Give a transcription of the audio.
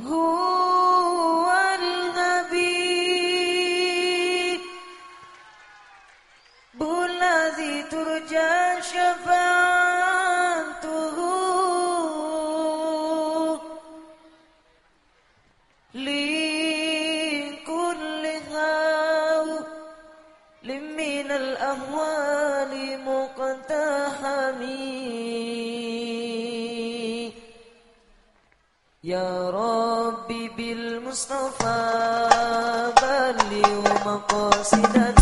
هو النبي الذي ترجى شفاعته. لكل هول من الأهوال مقتحمين. يا ربي بالمصطفى بلغ مقاصدنا